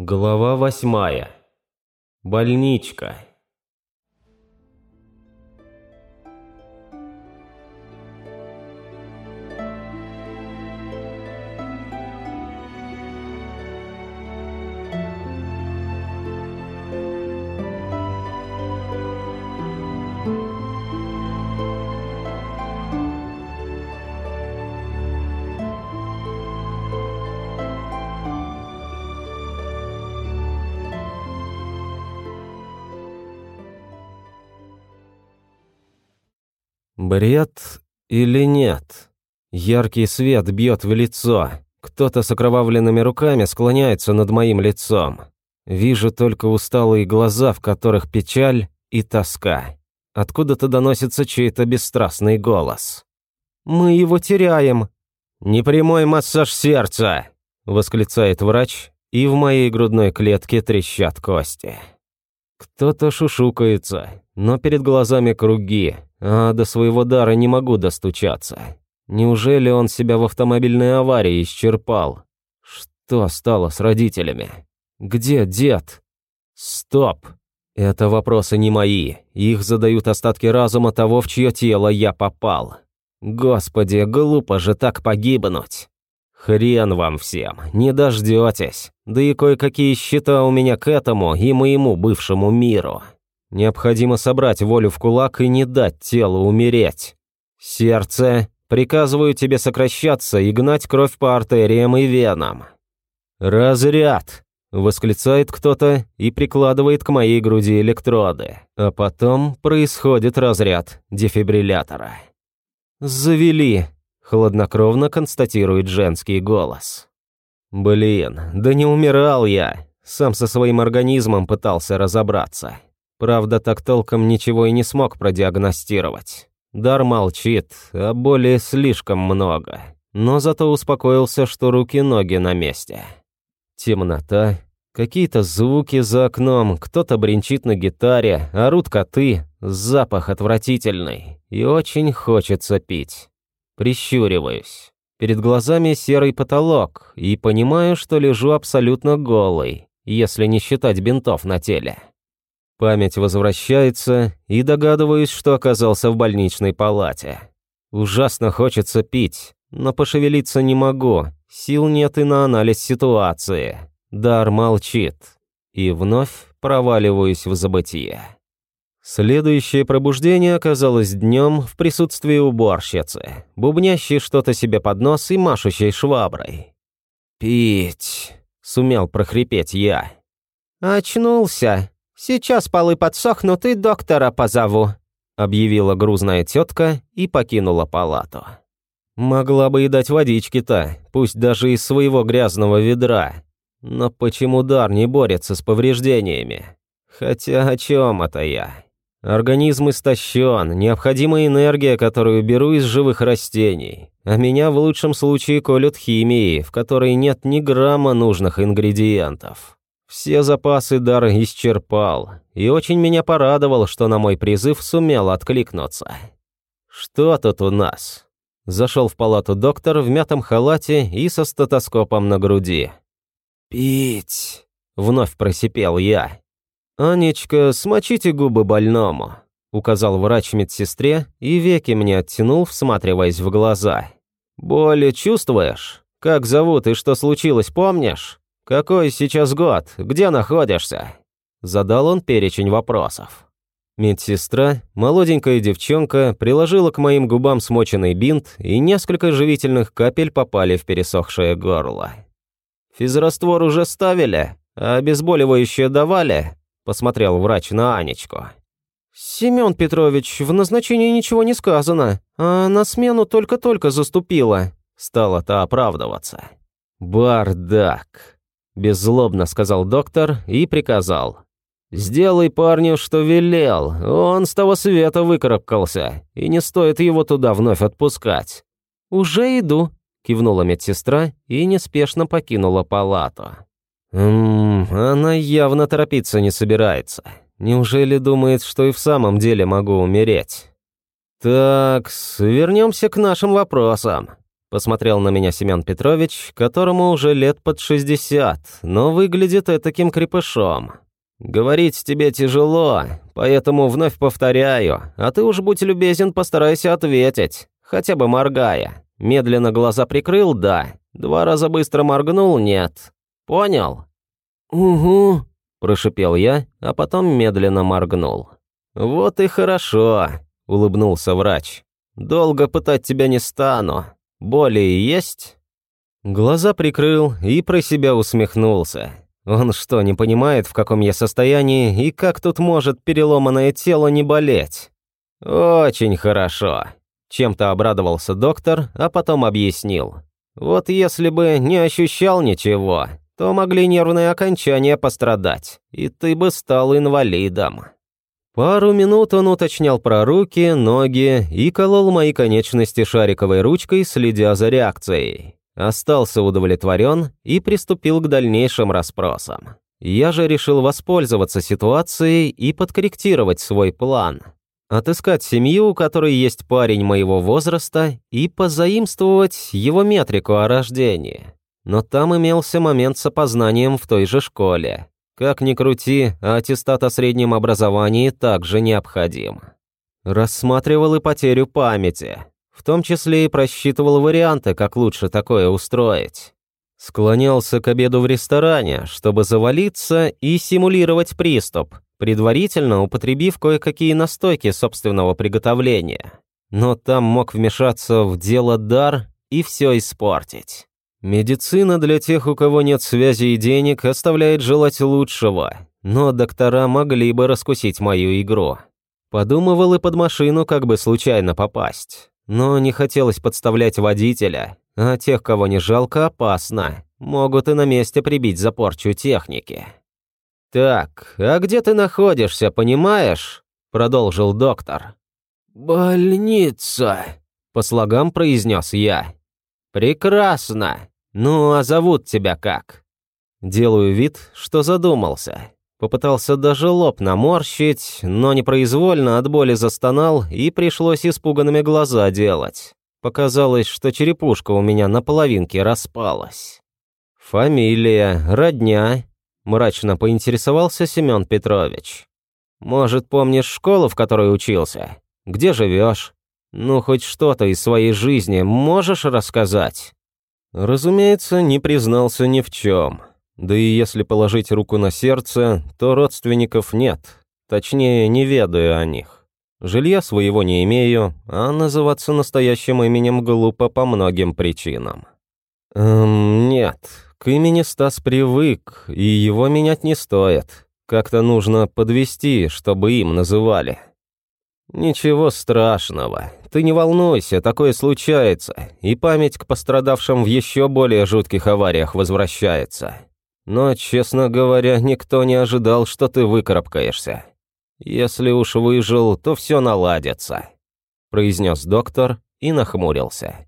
Глава восьмая. Больничка. Бред или нет? Яркий свет бьет в лицо. Кто-то с окровавленными руками склоняется над моим лицом. Вижу только усталые глаза, в которых печаль и тоска. Откуда-то доносится чей-то бесстрастный голос. «Мы его теряем!» «Непрямой массаж сердца!» – восклицает врач, и в моей грудной клетке трещат кости. Кто-то шушукается, но перед глазами круги, а до своего дара не могу достучаться. Неужели он себя в автомобильной аварии исчерпал? Что стало с родителями? Где дед? Стоп! Это вопросы не мои. Их задают остатки разума того, в чье тело я попал. Господи, глупо же так погибнуть. Хрен вам всем, не дождетесь. Да и кое-какие счета у меня к этому и моему бывшему миру. Необходимо собрать волю в кулак и не дать телу умереть. Сердце, приказываю тебе сокращаться и гнать кровь по артериям и венам. Разряд, восклицает кто-то и прикладывает к моей груди электроды. А потом происходит разряд дефибриллятора. Завели, хладнокровно констатирует женский голос. Блин, да не умирал я. Сам со своим организмом пытался разобраться. Правда, так толком ничего и не смог продиагностировать. Дар молчит, а боли слишком много. Но зато успокоился, что руки-ноги на месте. Темнота, какие-то звуки за окном, кто-то бренчит на гитаре, орут коты, запах отвратительный, и очень хочется пить. Прищуриваюсь. Перед глазами серый потолок, и понимаю, что лежу абсолютно голый, если не считать бинтов на теле. Память возвращается, и догадываюсь, что оказался в больничной палате. Ужасно хочется пить, но пошевелиться не могу, сил нет и на анализ ситуации. Дар молчит. И вновь проваливаюсь в забытие. Следующее пробуждение оказалось днем в присутствии уборщицы, бубнящей что-то себе под нос и машущей шваброй. «Пить», — сумел прохрипеть я. «Очнулся», «Сейчас полы подсохнут и доктора позову», — объявила грузная тетка и покинула палату. Могла бы и дать водички-то, пусть даже из своего грязного ведра. Но почему дар не борется с повреждениями? Хотя о чем это я? Организм истощен, необходима энергия, которую беру из живых растений. А меня в лучшем случае колют химией, в которой нет ни грамма нужных ингредиентов. Все запасы дар исчерпал, и очень меня порадовал, что на мой призыв сумел откликнуться. «Что тут у нас?» Зашел в палату доктор в мятом халате и со стетоскопом на груди. «Пить!» — вновь просипел я. «Анечка, смочите губы больному», — указал врач медсестре и веки мне оттянул, всматриваясь в глаза. «Боли чувствуешь? Как зовут и что случилось, помнишь?» «Какой сейчас год? Где находишься?» Задал он перечень вопросов. Медсестра, молоденькая девчонка, приложила к моим губам смоченный бинт, и несколько живительных капель попали в пересохшее горло. «Физраствор уже ставили, а обезболивающее давали?» – посмотрел врач на Анечку. «Семен Петрович, в назначении ничего не сказано, а на смену только-только заступила», – стала та оправдываться. «Бардак!» Беззлобно сказал доктор и приказал. «Сделай парню, что велел. Он с того света выкарабкался, и не стоит его туда вновь отпускать». «Уже иду», — кивнула медсестра и неспешно покинула палату. «Ммм, она явно торопиться не собирается. Неужели думает, что и в самом деле могу умереть?» «Так, вернемся к нашим вопросам. Посмотрел на меня Семен Петрович, которому уже лет под 60, но выглядит таким крепышом. «Говорить тебе тяжело, поэтому вновь повторяю, а ты уж будь любезен, постарайся ответить, хотя бы моргая. Медленно глаза прикрыл, да. Два раза быстро моргнул, нет. Понял?» «Угу», – прошипел я, а потом медленно моргнул. «Вот и хорошо», – улыбнулся врач. «Долго пытать тебя не стану. Боли есть?» Глаза прикрыл и про себя усмехнулся. Он что, не понимает, в каком я состоянии и как тут может переломанное тело не болеть? Очень хорошо. Чем-то обрадовался доктор, а потом объяснил. Вот если бы не ощущал ничего, то могли нервные окончания пострадать, и ты бы стал инвалидом. Пару минут он уточнял про руки, ноги и колол мои конечности шариковой ручкой, следя за реакцией. Остался удовлетворен и приступил к дальнейшим расспросам. Я же решил воспользоваться ситуацией и подкорректировать свой план. Отыскать семью, у которой есть парень моего возраста, и позаимствовать его метрику о рождении. Но там имелся момент с опознанием в той же школе. Как ни крути, аттестат о среднем образовании также необходим. Рассматривал и потерю памяти, в том числе и просчитывал варианты, как лучше такое устроить. Склонялся к обеду в ресторане, чтобы завалиться и симулировать приступ, предварительно употребив кое-какие настойки собственного приготовления. Но там мог вмешаться в дело дар и все испортить. Медицина для тех, у кого нет связи и денег, оставляет желать лучшего, но доктора могли бы раскусить мою игру. Подумывал и под машину как бы случайно попасть. Но не хотелось подставлять водителя, а тех, кого не жалко, опасно. Могут и на месте прибить за порчу техники. «Так, а где ты находишься, понимаешь?» – продолжил доктор. «Больница», – по слогам произнес я. «Прекрасно. Ну, а зовут тебя как?» Делаю вид, что задумался. Попытался даже лоб наморщить, но непроизвольно от боли застонал и пришлось испуганными глаза делать. Показалось, что черепушка у меня на половинке распалась. «Фамилия, родня?» – мрачно поинтересовался Семен Петрович. «Может, помнишь школу, в которой учился? Где живешь? Ну, хоть что-то из своей жизни можешь рассказать?» Разумеется, не признался ни в чем. Да и если положить руку на сердце, то родственников нет. Точнее, не ведаю о них. Жилья своего не имею, а называться настоящим именем глупо по многим причинам. Эм, нет, к имени Стас привык, и его менять не стоит. Как-то нужно подвести, чтобы им называли. «Ничего страшного. Ты не волнуйся, такое случается, и память к пострадавшим в еще более жутких авариях возвращается. Но, честно говоря, никто не ожидал, что ты выкарабкаешься. Если уж выжил, то все наладится», – произнес доктор и нахмурился.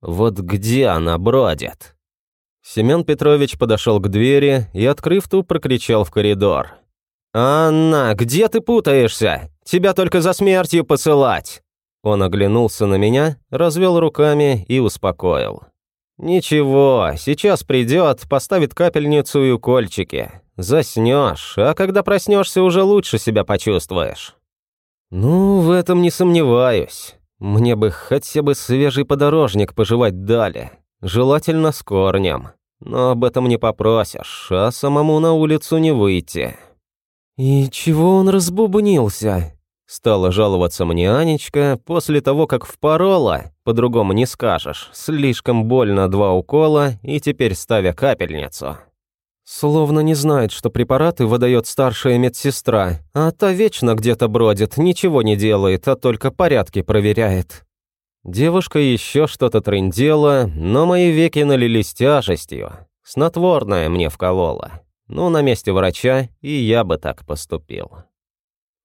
«Вот где она бродит?» Семен Петрович подошел к двери и, открыв ту, прокричал в коридор. «Анна, где ты путаешься? Тебя только за смертью посылать!» Он оглянулся на меня, развел руками и успокоил. «Ничего, сейчас придет, поставит капельницу и укольчики. Заснешь, а когда проснешься, уже лучше себя почувствуешь». «Ну, в этом не сомневаюсь. Мне бы хотя бы свежий подорожник пожевать дали, желательно с корнем. Но об этом не попросишь, а самому на улицу не выйти». «И чего он разбубнился?» Стала жаловаться мне Анечка после того, как впорола, по-другому не скажешь, слишком больно два укола и теперь ставя капельницу. Словно не знает, что препараты выдает старшая медсестра, а та вечно где-то бродит, ничего не делает, а только порядки проверяет. Девушка еще что-то трындела, но мои веки налились тяжестью. Снотворное мне вколола. Ну, на месте врача и я бы так поступил.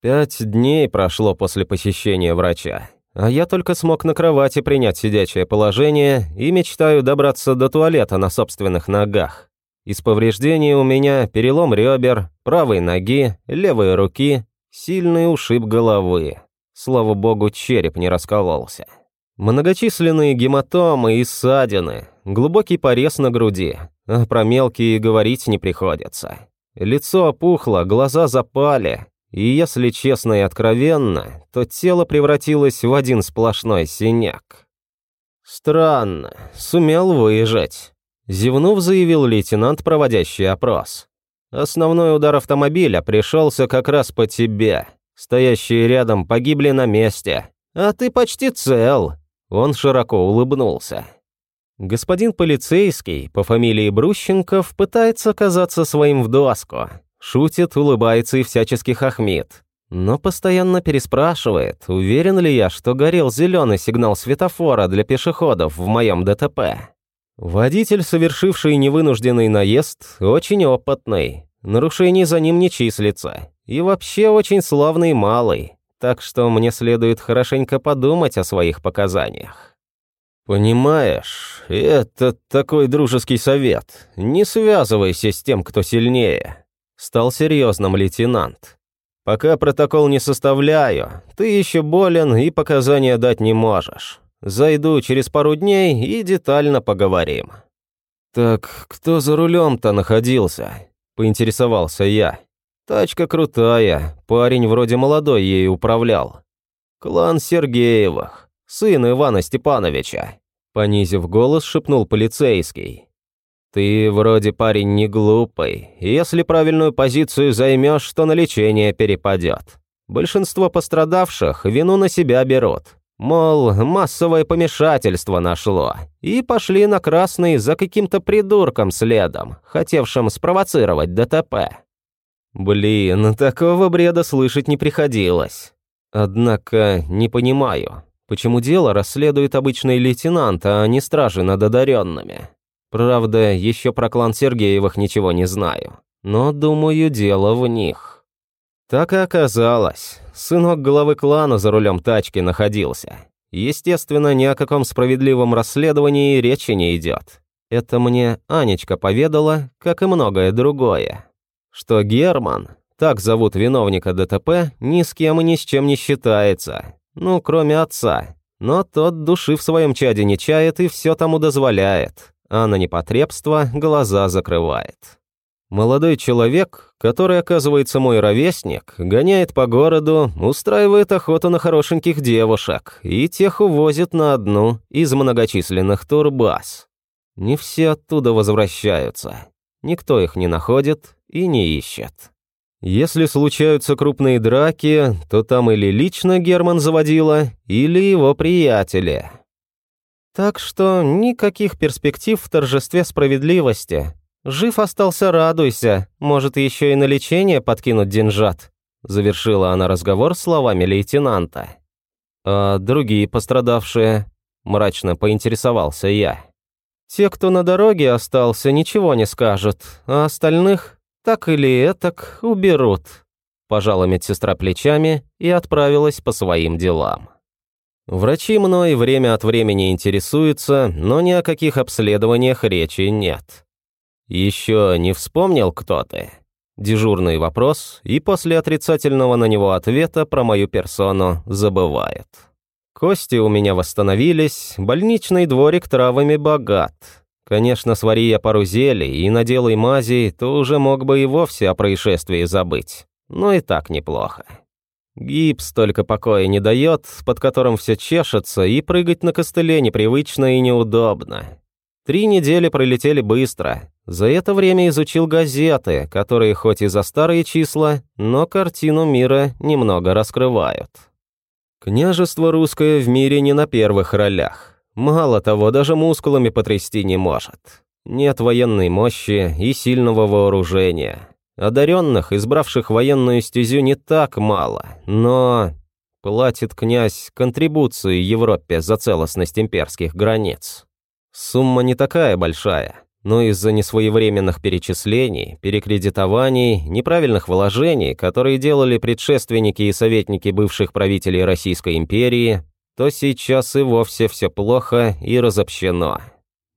Пять дней прошло после посещения врача, а я только смог на кровати принять сидячее положение и мечтаю добраться до туалета на собственных ногах. Из повреждений у меня перелом ребер, правой ноги, левой руки, сильный ушиб головы. Слава богу, череп не раскололся. Многочисленные гематомы и ссадины, глубокий порез на груди, а про мелкие говорить не приходится. Лицо опухло, глаза запали, и если честно и откровенно, то тело превратилось в один сплошной синяк. «Странно, сумел выезжать», – зевнув, заявил лейтенант, проводящий опрос. «Основной удар автомобиля пришелся как раз по тебе. Стоящие рядом погибли на месте. А ты почти цел». Он широко улыбнулся. Господин полицейский по фамилии Брущенков пытается казаться своим в доску. Шутит, улыбается и всячески хохмит. Но постоянно переспрашивает, уверен ли я, что горел зеленый сигнал светофора для пешеходов в моем ДТП. Водитель, совершивший невынужденный наезд, очень опытный. Нарушений за ним не числится. И вообще очень славный малый. Так что мне следует хорошенько подумать о своих показаниях. «Понимаешь, это такой дружеский совет. Не связывайся с тем, кто сильнее», — стал серьезным лейтенант. «Пока протокол не составляю, ты еще болен и показания дать не можешь. Зайду через пару дней и детально поговорим». «Так кто за рулем-то находился?» — поинтересовался я. «Тачка крутая, парень вроде молодой ей управлял. Клан Сергеевых сын Ивана Степановича», — понизив голос, шепнул полицейский. «Ты вроде парень не глупый. Если правильную позицию займешь, то на лечение перепадет. Большинство пострадавших вину на себя берут. Мол, массовое помешательство нашло. И пошли на красный за каким-то придурком следом, хотевшим спровоцировать ДТП. Блин, такого бреда слышать не приходилось. Однако не понимаю, Почему дело расследует обычный лейтенант, а не стражи над одаренными? Правда, еще про клан Сергеевых ничего не знаю. Но, думаю, дело в них. Так и оказалось. Сынок главы клана за рулем тачки находился. Естественно, ни о каком справедливом расследовании речи не идет. Это мне Анечка поведала, как и многое другое. Что Герман, так зовут виновника ДТП, ни с кем и ни с чем не считается. Ну, кроме отца. Но тот души в своем чаде не чает и все тому дозволяет, а на непотребство глаза закрывает. Молодой человек, который оказывается мой ровесник, гоняет по городу, устраивает охоту на хорошеньких девушек и тех увозит на одну из многочисленных турбаз. Не все оттуда возвращаются. Никто их не находит и не ищет. Если случаются крупные драки, то там или лично Герман заводила, или его приятели. Так что никаких перспектив в торжестве справедливости. Жив остался, радуйся, может, еще и на лечение подкинуть деньжат. Завершила она разговор словами лейтенанта. А другие пострадавшие? Мрачно поинтересовался я. Те, кто на дороге остался, ничего не скажут, а остальных так или этак уберут», – пожала медсестра плечами и отправилась по своим делам. Врачи мной время от времени интересуются, но ни о каких обследованиях речи нет. Еще не вспомнил кто ты? Дежурный вопрос, и после отрицательного на него ответа про мою персону забывают. Кости у меня восстановились, больничный дворик травами богат, Конечно, свари я пару зелий и наделай мази, то уже мог бы и вовсе о происшествии забыть. Но и так неплохо. Гипс только покоя не дает, под которым все чешется, и прыгать на костыле непривычно и неудобно. Три недели пролетели быстро. За это время изучил газеты, которые хоть и за старые числа, но картину мира немного раскрывают. Княжество русское в мире не на первых ролях. Мало того, даже мускулами потрясти не может. Нет военной мощи и сильного вооружения. Одаренных, избравших военную стезю, не так мало, но... Платит князь контрибуцию Европе за целостность имперских границ. Сумма не такая большая, но из-за несвоевременных перечислений, перекредитований, неправильных вложений, которые делали предшественники и советники бывших правителей Российской империи, то сейчас и вовсе все плохо и разобщено.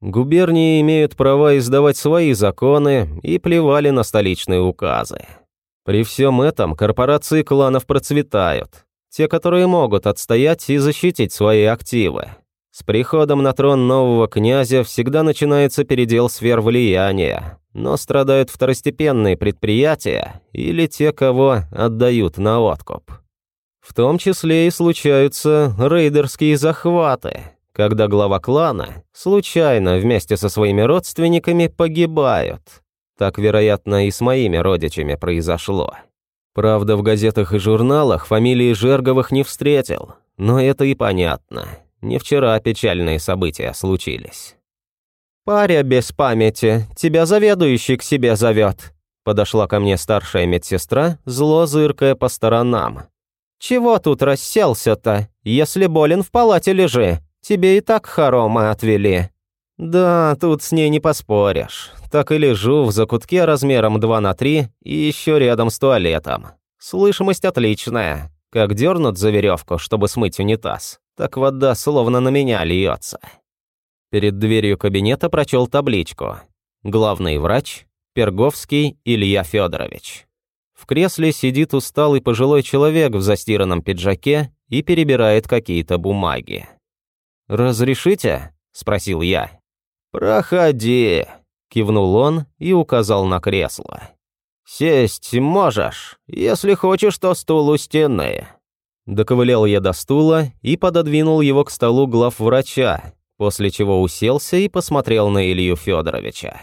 Губернии имеют права издавать свои законы и плевали на столичные указы. При всем этом корпорации кланов процветают, те, которые могут отстоять и защитить свои активы. С приходом на трон нового князя всегда начинается передел сфер влияния, но страдают второстепенные предприятия или те, кого отдают на откуп. В том числе и случаются рейдерские захваты, когда глава клана случайно вместе со своими родственниками погибают. Так, вероятно, и с моими родичами произошло. Правда, в газетах и журналах фамилии Жерговых не встретил, но это и понятно. Не вчера печальные события случились. «Паря без памяти, тебя заведующий к себе зовет», подошла ко мне старшая медсестра, зло зыркая по сторонам. «Чего тут расселся-то? Если болен, в палате лежи. Тебе и так хоромы отвели». «Да, тут с ней не поспоришь. Так и лежу в закутке размером 2 на 3 и еще рядом с туалетом. Слышимость отличная. Как дернут за веревку, чтобы смыть унитаз, так вода словно на меня льется. Перед дверью кабинета прочел табличку. Главный врач Перговский Илья Федорович. В кресле сидит усталый пожилой человек в застиранном пиджаке и перебирает какие-то бумаги. «Разрешите?» – спросил я. «Проходи», – кивнул он и указал на кресло. «Сесть можешь. Если хочешь, то стул у стены». Доковылял я до стула и пододвинул его к столу главврача, после чего уселся и посмотрел на Илью Федоровича.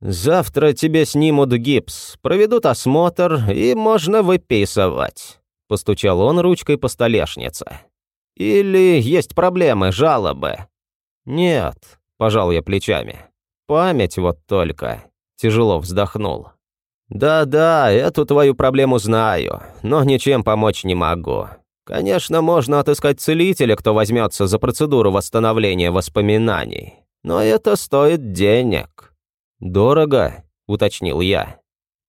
«Завтра тебе снимут гипс, проведут осмотр и можно выписывать», – постучал он ручкой по столешнице. «Или есть проблемы, жалобы?» «Нет», – пожал я плечами. «Память вот только», – тяжело вздохнул. «Да-да, эту твою проблему знаю, но ничем помочь не могу. Конечно, можно отыскать целителя, кто возьмется за процедуру восстановления воспоминаний, но это стоит денег». «Дорого?» – уточнил я.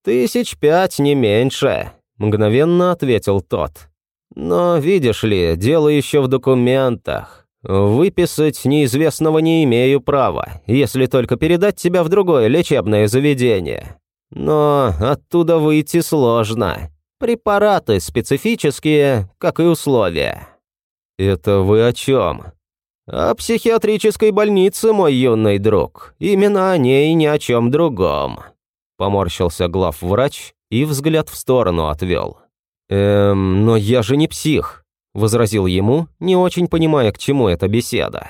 «Тысяч пять, не меньше», – мгновенно ответил тот. «Но, видишь ли, дело еще в документах. Выписать неизвестного не имею права, если только передать тебя в другое лечебное заведение. Но оттуда выйти сложно. Препараты специфические, как и условия. Это вы о чем? О психиатрической больнице, мой юный друг. Именно о ней и ни о чем другом. Поморщился главврач и взгляд в сторону отвел. «Эм, но я же не псих», – возразил ему, не очень понимая, к чему эта беседа.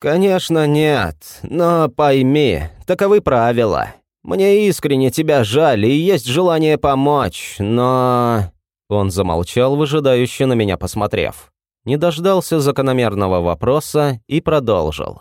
«Конечно нет, но пойми, таковы правила. Мне искренне тебя жаль и есть желание помочь, но...» Он замолчал, выжидающе на меня посмотрев. Не дождался закономерного вопроса и продолжил.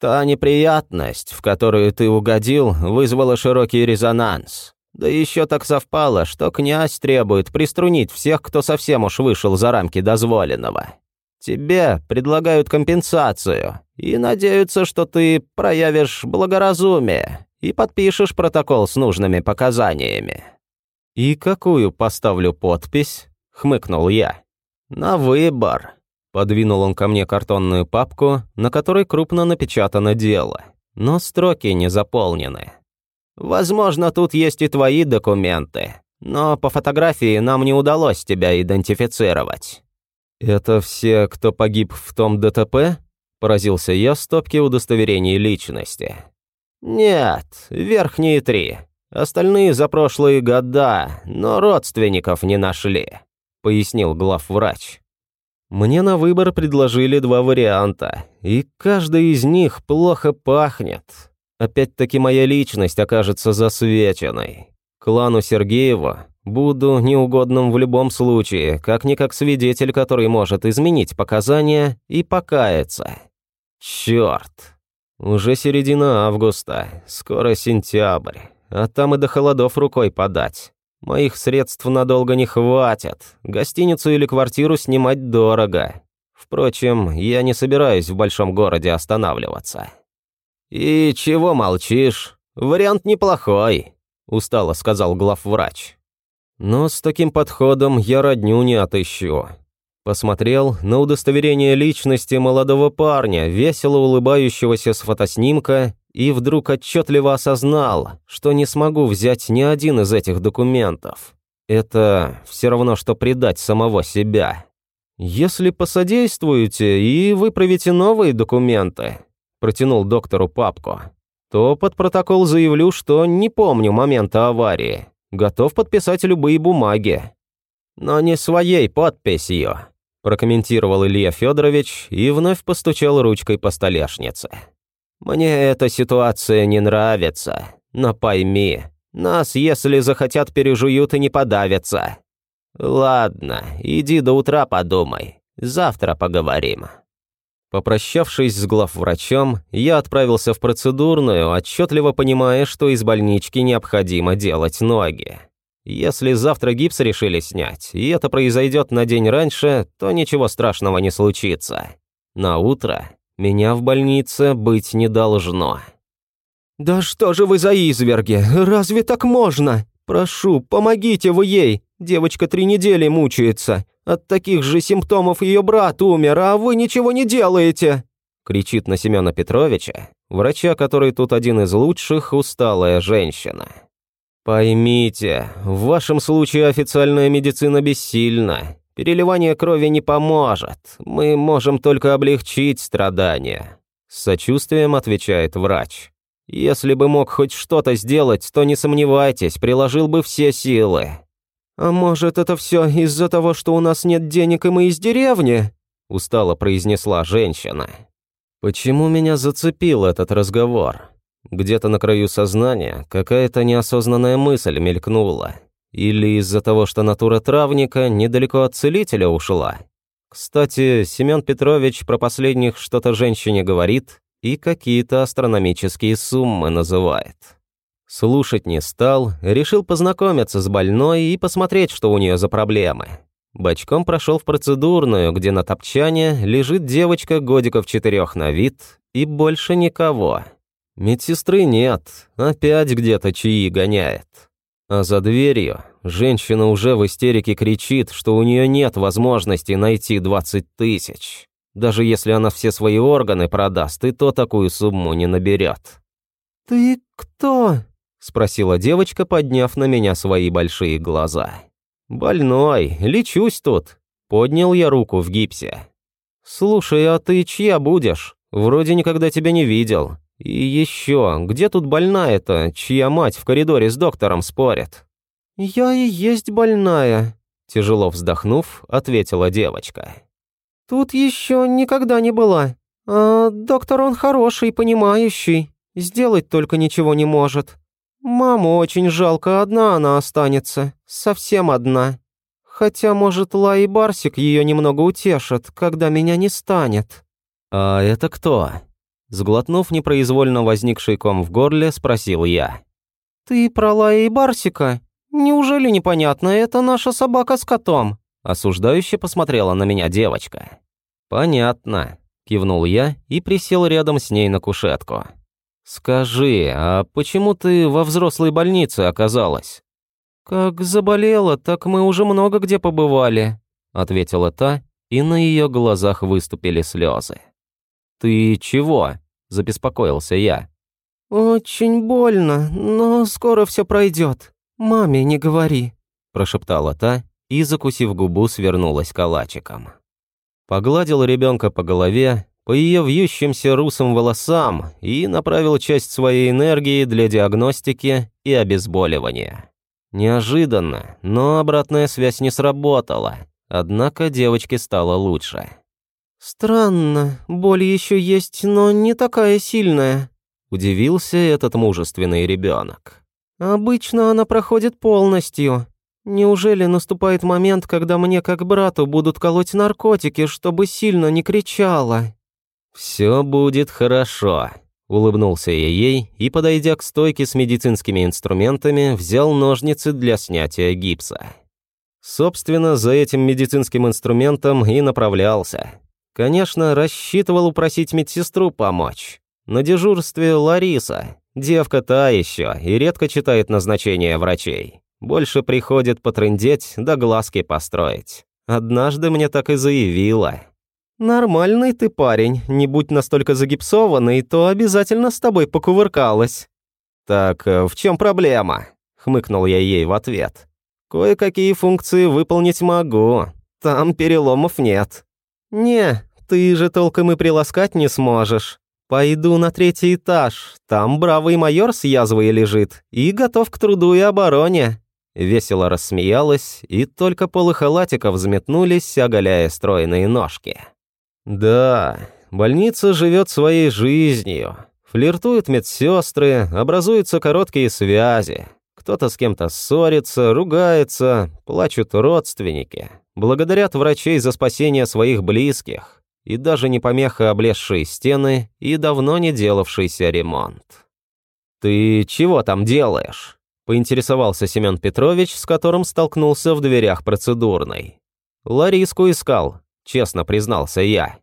«Та неприятность, в которую ты угодил, вызвала широкий резонанс. Да еще так совпало, что князь требует приструнить всех, кто совсем уж вышел за рамки дозволенного. Тебе предлагают компенсацию и надеются, что ты проявишь благоразумие и подпишешь протокол с нужными показаниями». «И какую поставлю подпись?» — хмыкнул я. «На выбор». Подвинул он ко мне картонную папку, на которой крупно напечатано дело, но строки не заполнены. «Возможно, тут есть и твои документы, но по фотографии нам не удалось тебя идентифицировать». «Это все, кто погиб в том ДТП?» – поразился я стопке удостоверений личности. «Нет, верхние три. Остальные за прошлые года, но родственников не нашли», — пояснил главврач. «Мне на выбор предложили два варианта, и каждый из них плохо пахнет. Опять-таки моя личность окажется засвеченной. Клану Сергеева буду неугодным в любом случае, как-никак свидетель, который может изменить показания и покаяться. Черт!» Уже середина августа, скоро сентябрь, а там и до холодов рукой подать. Моих средств надолго не хватит, гостиницу или квартиру снимать дорого. Впрочем, я не собираюсь в большом городе останавливаться. «И чего молчишь? Вариант неплохой», – устало сказал главврач. «Но с таким подходом я родню не отыщу. Посмотрел на удостоверение личности молодого парня, весело улыбающегося с фотоснимка, и вдруг отчетливо осознал, что не смогу взять ни один из этих документов. Это все равно, что предать самого себя. «Если посодействуете и выправите новые документы», протянул доктору папку, то под протокол заявлю, что не помню момента аварии. Готов подписать любые бумаги. Но не своей подписью, прокомментировал Илья Федорович и вновь постучал ручкой по столешнице. Мне эта ситуация не нравится, но пойми, нас, если захотят, пережуют и не подавятся. Ладно, иди до утра подумай. Завтра поговорим. Попрощавшись с главврачом, я отправился в процедурную, отчетливо понимая, что из больнички необходимо делать ноги. Если завтра гипс решили снять, и это произойдет на день раньше, то ничего страшного не случится. На утро меня в больнице быть не должно. «Да что же вы за изверги? Разве так можно? Прошу, помогите вы ей. Девочка три недели мучается. От таких же симптомов ее брат умер, а вы ничего не делаете!» Кричит на Семена Петровича, врача, который тут один из лучших, усталая женщина. «Поймите, в вашем случае официальная медицина бессильна. Переливание крови не поможет. Мы можем только облегчить страдания», – с сочувствием отвечает врач. «Если бы мог хоть что-то сделать, то не сомневайтесь, приложил бы все силы. «А может, это все из-за того, что у нас нет денег, и мы из деревни?» – устало произнесла женщина. Почему меня зацепил этот разговор? Где-то на краю сознания какая-то неосознанная мысль мелькнула. Или из-за того, что натура травника недалеко от целителя ушла. Кстати, Семен Петрович про последних что-то женщине говорит и какие-то астрономические суммы называет. Слушать не стал, решил познакомиться с больной и посмотреть, что у нее за проблемы. Бочком прошел в процедурную, где на топчане лежит девочка годиков четырех на вид и больше никого. Медсестры нет, опять где-то чаи гоняет. А за дверью женщина уже в истерике кричит, что у нее нет возможности найти 20 тысяч. Даже если она все свои органы продаст, и то такую сумму не наберет. «Ты кто?» — спросила девочка, подняв на меня свои большие глаза. «Больной, лечусь тут». Поднял я руку в гипсе. «Слушай, а ты чья будешь? Вроде никогда тебя не видел. И еще, где тут больная-то, чья мать в коридоре с доктором спорит?» «Я и есть больная», — тяжело вздохнув, ответила девочка. «Тут еще никогда не была. А доктор он хороший, понимающий. Сделать только ничего не может. Маму очень жалко, одна она останется. Совсем одна. Хотя, может, Ла и Барсик ее немного утешат, когда меня не станет». «А это кто?» Сглотнув непроизвольно возникший ком в горле, спросил я. «Ты про Лая и Барсика? Неужели непонятно, это наша собака с котом?» Осуждающе посмотрела на меня девочка. «Понятно», – кивнул я и присел рядом с ней на кушетку. «Скажи, а почему ты во взрослой больнице оказалась?» «Как заболела, так мы уже много где побывали», — ответила та, и на ее глазах выступили слезы. «Ты чего?» — забеспокоился я. «Очень больно, но скоро все пройдет. Маме не говори», — прошептала та и, закусив губу, свернулась калачиком. Погладил ребенка по голове, по ее вьющимся русым волосам и направил часть своей энергии для диагностики и обезболивания. Неожиданно, но обратная связь не сработала, однако девочке стало лучше. «Странно, боль еще есть, но не такая сильная», – удивился этот мужественный ребенок. «Обычно она проходит полностью. Неужели наступает момент, когда мне как брату будут колоть наркотики, чтобы сильно не кричала?» «Все будет хорошо», – улыбнулся я ей и, подойдя к стойке с медицинскими инструментами, взял ножницы для снятия гипса. Собственно, за этим медицинским инструментом и направлялся. Конечно, рассчитывал упросить медсестру помочь. На дежурстве Лариса, девка та еще, и редко читает назначения врачей. Больше приходит потрындеть да глазки построить. Однажды мне так и заявила. «Нормальный ты парень, не будь настолько загипсованный, то обязательно с тобой покувыркалась». «Так э, в чем проблема?» — хмыкнул я ей в ответ. «Кое-какие функции выполнить могу. там переломов нет». «Не, ты же толком и приласкать не сможешь. Пойду на третий этаж, там бравый майор с язвой лежит и готов к труду и обороне». Весело рассмеялась, и только полы халатика взметнулись, оголяя стройные ножки. «Да, больница живет своей жизнью. Флиртуют медсестры, образуются короткие связи. Кто-то с кем-то ссорится, ругается, плачут родственники. Благодарят врачей за спасение своих близких. И даже не помеха облезшие стены и давно не делавшийся ремонт. «Ты чего там делаешь?» поинтересовался Семен Петрович, с которым столкнулся в дверях процедурной. «Лариску искал», — честно признался я.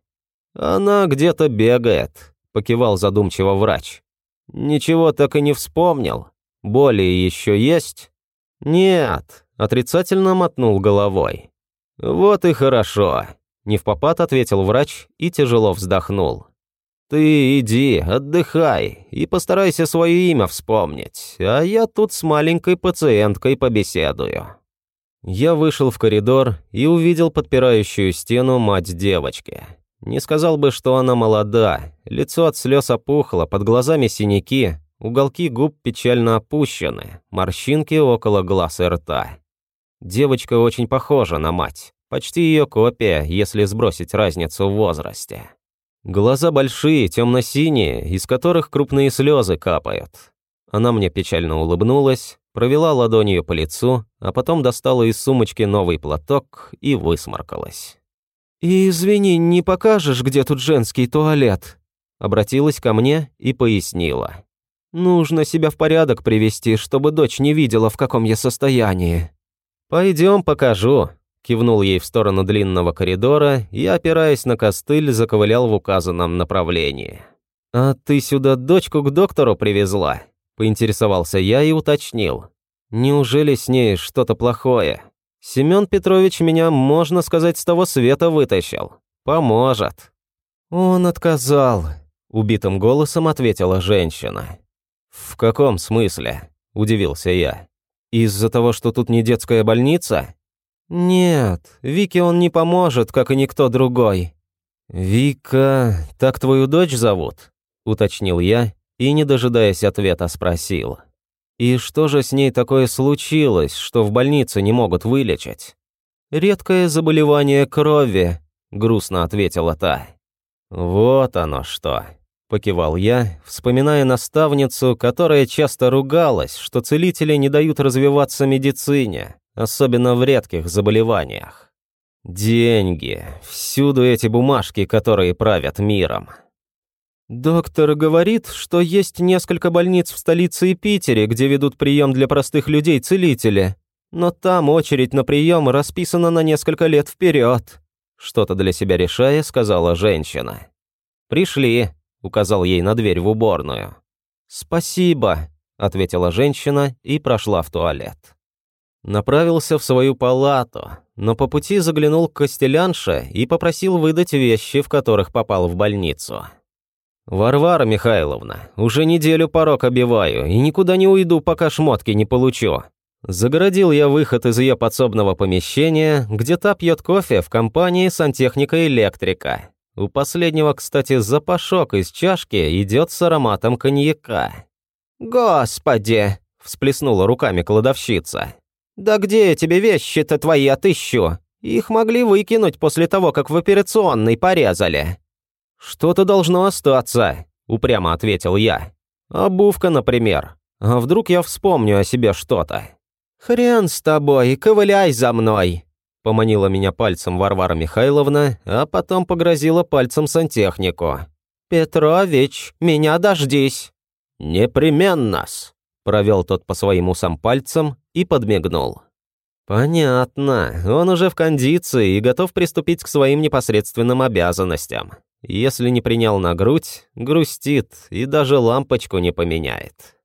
«Она где-то бегает», — покивал задумчиво врач. «Ничего так и не вспомнил. Боли еще есть?» «Нет», — отрицательно мотнул головой. «Вот и хорошо», — не в попад ответил врач и тяжело вздохнул. «Ты иди, отдыхай и постарайся свое имя вспомнить, а я тут с маленькой пациенткой побеседую». Я вышел в коридор и увидел подпирающую стену мать девочки. Не сказал бы, что она молода, лицо от слез опухло, под глазами синяки, уголки губ печально опущены, морщинки около глаз и рта. Девочка очень похожа на мать, почти ее копия, если сбросить разницу в возрасте. Глаза большие, темно-синие, из которых крупные слезы капают. Она мне печально улыбнулась, провела ладонью по лицу, а потом достала из сумочки новый платок и высморкалась. «Извини, не покажешь, где тут женский туалет?» Обратилась ко мне и пояснила. «Нужно себя в порядок привести, чтобы дочь не видела, в каком я состоянии». «Пойдем покажу», Кивнул ей в сторону длинного коридора и, опираясь на костыль, заковылял в указанном направлении. «А ты сюда дочку к доктору привезла?» Поинтересовался я и уточнил. «Неужели с ней что-то плохое? Семен Петрович меня, можно сказать, с того света вытащил. Поможет». «Он отказал», — убитым голосом ответила женщина. «В каком смысле?» – удивился я. «Из-за того, что тут не детская больница?» «Нет, Вике он не поможет, как и никто другой». «Вика, так твою дочь зовут?» – уточнил я и, не дожидаясь ответа, спросил. «И что же с ней такое случилось, что в больнице не могут вылечить?» «Редкое заболевание крови», – грустно ответила та. «Вот оно что», – покивал я, вспоминая наставницу, которая часто ругалась, что целители не дают развиваться медицине, особенно в редких заболеваниях. Деньги, всюду эти бумажки, которые правят миром. Доктор говорит, что есть несколько больниц в столице и Питере, где ведут прием для простых людей целители, но там очередь на прием расписана на несколько лет вперед. Что-то для себя решая, сказала женщина. «Пришли», — указал ей на дверь в уборную. «Спасибо», — ответила женщина и прошла в туалет. Направился в свою палату, но по пути заглянул к Костелянше и попросил выдать вещи, в которых попал в больницу. «Варвара Михайловна, уже неделю порог обиваю и никуда не уйду, пока шмотки не получу». Загородил я выход из ее подсобного помещения, где та пьет кофе в компании сантехника электрика. У последнего, кстати, запашок из чашки идет с ароматом коньяка. «Господи!» – всплеснула руками кладовщица. «Да где я тебе вещи-то твои отыщу? Их могли выкинуть после того, как в операционной порезали». «Что-то должно остаться», — упрямо ответил я. «Обувка, например. А вдруг я вспомню о себе что-то?» «Хрен с тобой, ковыляй за мной», — поманила меня пальцем Варвара Михайловна, а потом погрозила пальцем сантехнику. «Петрович, меня дождись». «Непременно-с», провел тот по своим усам пальцем и подмигнул. «Понятно, он уже в кондиции и готов приступить к своим непосредственным обязанностям. Если не принял на грудь, грустит и даже лампочку не поменяет».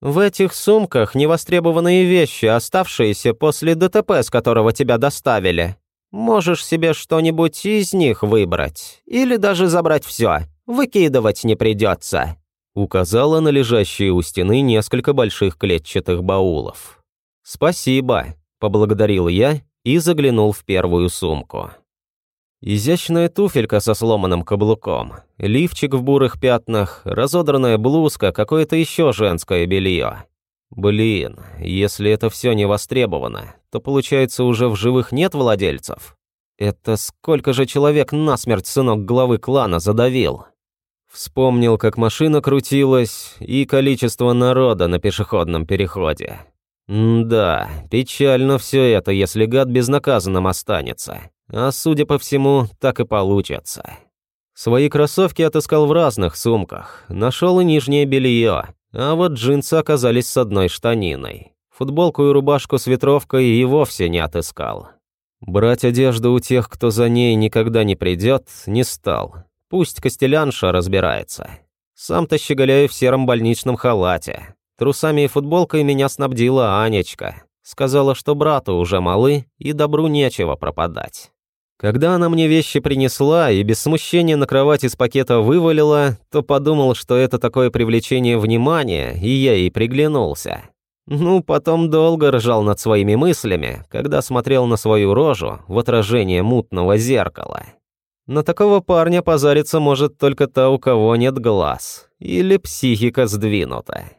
«В этих сумках невостребованные вещи, оставшиеся после ДТП, с которого тебя доставили. Можешь себе что-нибудь из них выбрать. Или даже забрать все. Выкидывать не придется», — указала на лежащие у стены несколько больших клетчатых баулов. «Спасибо», – поблагодарил я и заглянул в первую сумку. Изящная туфелька со сломанным каблуком, лифчик в бурых пятнах, разодранная блузка, какое-то еще женское белье. Блин, если это все не востребовано, то получается уже в живых нет владельцев? Это сколько же человек насмерть сынок главы клана задавил? Вспомнил, как машина крутилась и количество народа на пешеходном переходе. Да, печально все это, если гад безнаказанным останется. А судя по всему, так и получится. Свои кроссовки отыскал в разных сумках, нашел и нижнее белье, а вот джинсы оказались с одной штаниной. Футболку и рубашку с ветровкой и вовсе не отыскал. Брать одежду у тех, кто за ней никогда не придет, не стал. Пусть Костелянша разбирается. Сам-то щеголяю в сером больничном халате. Трусами и футболкой меня снабдила Анечка. Сказала, что брату уже малы и добру нечего пропадать. Когда она мне вещи принесла и без смущения на кровать из пакета вывалила, то подумал, что это такое привлечение внимания, и я ей приглянулся. Ну, потом долго ржал над своими мыслями, когда смотрел на свою рожу в отражение мутного зеркала. На такого парня позариться может только та, у кого нет глаз. Или психика сдвинута.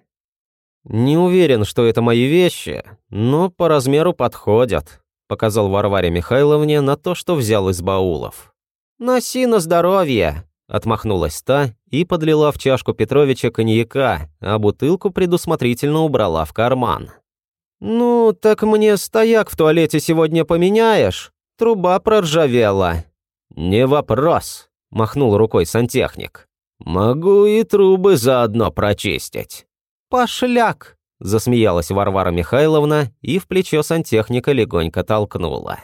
Не уверен, что это мои вещи, но по размеру подходят. Показал Варваре Михайловне на то, что взял из баулов. «Носи на здоровье!» Отмахнулась та и подлила в чашку Петровича коньяка, а бутылку предусмотрительно убрала в карман. «Ну, так мне стояк в туалете сегодня поменяешь? Труба проржавела». «Не вопрос», — махнул рукой сантехник. «Могу и трубы заодно прочистить». «Пошляк!» — засмеялась Варвара Михайловна и в плечо сантехника легонько толкнула.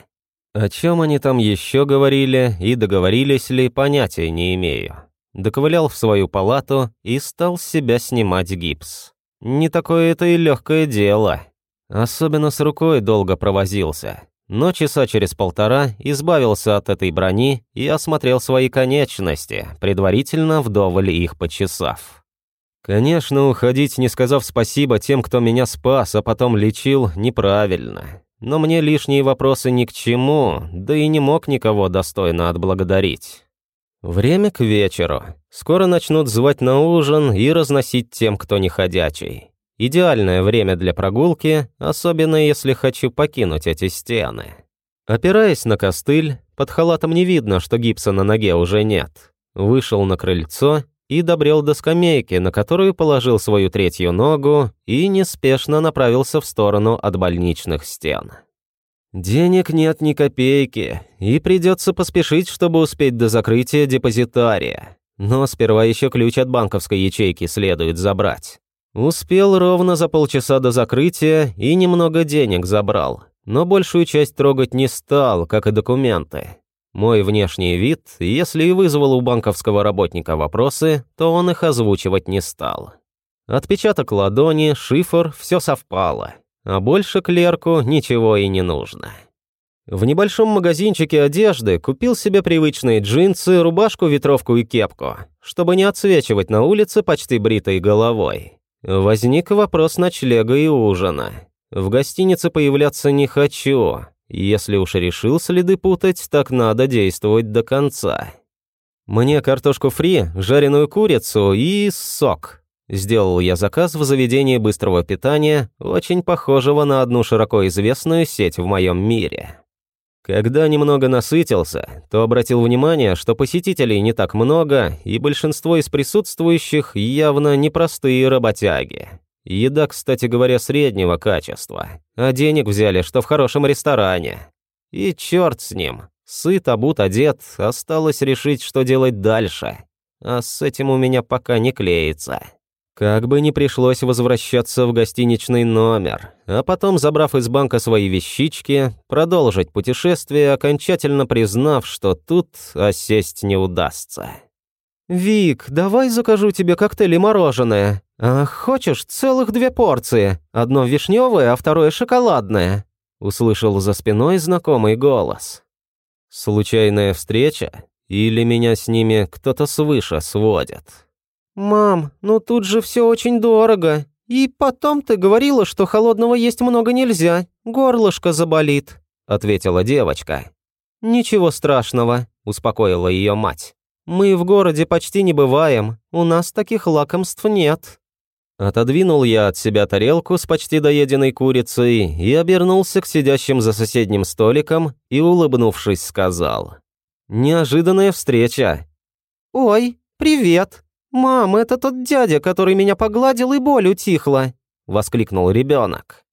О чем они там еще говорили и договорились ли, понятия не имею. Доковылял в свою палату и стал с себя снимать гипс. Не такое это и легкое дело. Особенно с рукой долго провозился но часа через полтора избавился от этой брони и осмотрел свои конечности, предварительно вдоволь их почесав. Конечно, уходить, не сказав спасибо тем, кто меня спас, а потом лечил, неправильно. Но мне лишние вопросы ни к чему, да и не мог никого достойно отблагодарить. Время к вечеру. Скоро начнут звать на ужин и разносить тем, кто не ходячий. Идеальное время для прогулки, особенно если хочу покинуть эти стены. Опираясь на костыль, под халатом не видно, что гипса на ноге уже нет. Вышел на крыльцо и добрел до скамейки, на которую положил свою третью ногу и неспешно направился в сторону от больничных стен. Денег нет ни копейки, и придется поспешить, чтобы успеть до закрытия депозитария. Но сперва еще ключ от банковской ячейки следует забрать. Успел ровно за полчаса до закрытия и немного денег забрал, но большую часть трогать не стал, как и документы. Мой внешний вид, если и вызвал у банковского работника вопросы, то он их озвучивать не стал. Отпечаток ладони, шифр, все совпало, а больше клерку ничего и не нужно. В небольшом магазинчике одежды купил себе привычные джинсы, рубашку, ветровку и кепку, чтобы не отсвечивать на улице почти бритой головой. Возник вопрос ночлега и ужина. В гостинице появляться не хочу. Если уж решил следы путать, так надо действовать до конца. Мне картошку фри, жареную курицу и сок. Сделал я заказ в заведении быстрого питания, очень похожего на одну широко известную сеть в моем мире. Когда немного насытился, то обратил внимание, что посетителей не так много, и большинство из присутствующих явно непростые работяги. Еда, кстати говоря, среднего качества, а денег взяли, что в хорошем ресторане. И черт с ним, сыт, обут, одет, осталось решить, что делать дальше. А с этим у меня пока не клеится. Как бы не пришлось возвращаться в гостиничный номер, а потом, забрав из банка свои вещички, продолжить путешествие, окончательно признав, что тут осесть не удастся. «Вик, давай закажу тебе коктейли мороженое. А хочешь целых две порции? Одно вишневое, а второе шоколадное?» Услышал за спиной знакомый голос. «Случайная встреча? Или меня с ними кто-то свыше сводит?» «Мам, ну тут же все очень дорого. И потом ты говорила, что холодного есть много нельзя, горлышко заболит». – ответила девочка. «Ничего страшного», – успокоила ее мать. «Мы в городе почти не бываем, у нас таких лакомств нет». Отодвинул я от себя тарелку с почти доеденной курицей и обернулся к сидящим за соседним столиком и, улыбнувшись, сказал. «Неожиданная встреча». «Ой, привет! Мам, это тот дядя, который меня погладил и боль утихла!» — воскликнул ребенок.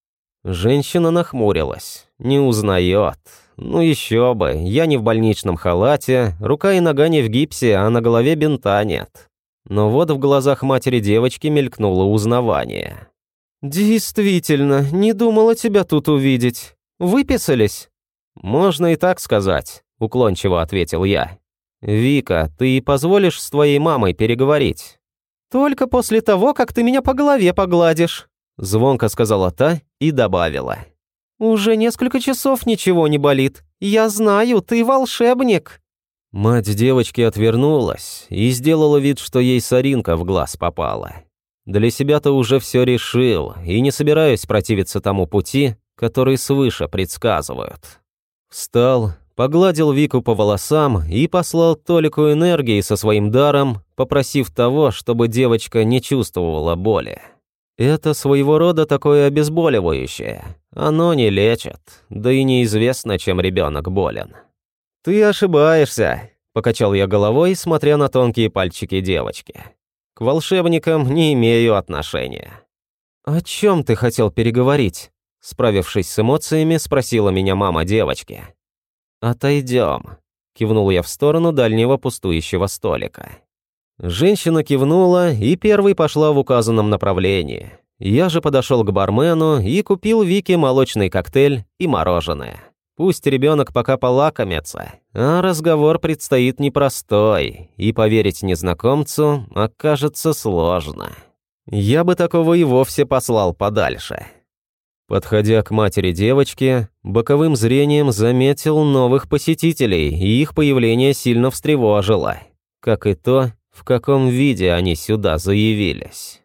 Женщина нахмурилась. «Не узнает. Ну еще бы, я не в больничном халате, рука и нога не в гипсе, а на голове бинта нет». Но вот в глазах матери девочки мелькнуло узнавание. «Действительно, не думала тебя тут увидеть. Выписались?» «Можно и так сказать», — уклончиво ответил я. «Вика, ты позволишь с твоей мамой переговорить?» «Только после того, как ты меня по голове погладишь», — звонко сказала та и добавила. «Уже несколько часов ничего не болит. Я знаю, ты волшебник». Мать девочки отвернулась и сделала вид, что ей соринка в глаз попала. Для себя-то уже все решил и не собираюсь противиться тому пути, который свыше предсказывают. Встал, погладил Вику по волосам и послал Толику энергии со своим даром, попросив того, чтобы девочка не чувствовала боли. Это своего рода такое обезболивающее. Оно не лечит, да и неизвестно, чем ребенок болен. «Ты ошибаешься», — покачал я головой, смотря на тонкие пальчики девочки. «К волшебникам не имею отношения». «О чем ты хотел переговорить?» Справившись с эмоциями, спросила меня мама девочки. «Отойдем», — кивнул я в сторону дальнего пустующего столика. Женщина кивнула и первой пошла в указанном направлении. Я же подошел к бармену и купил Вике молочный коктейль и мороженое. Пусть ребенок пока полакомится, а разговор предстоит непростой, и поверить незнакомцу окажется сложно. Я бы такого и вовсе послал подальше. Подходя к матери девочки, боковым зрением заметил новых посетителей, и их появление сильно встревожило, как и то, в каком виде они сюда заявились.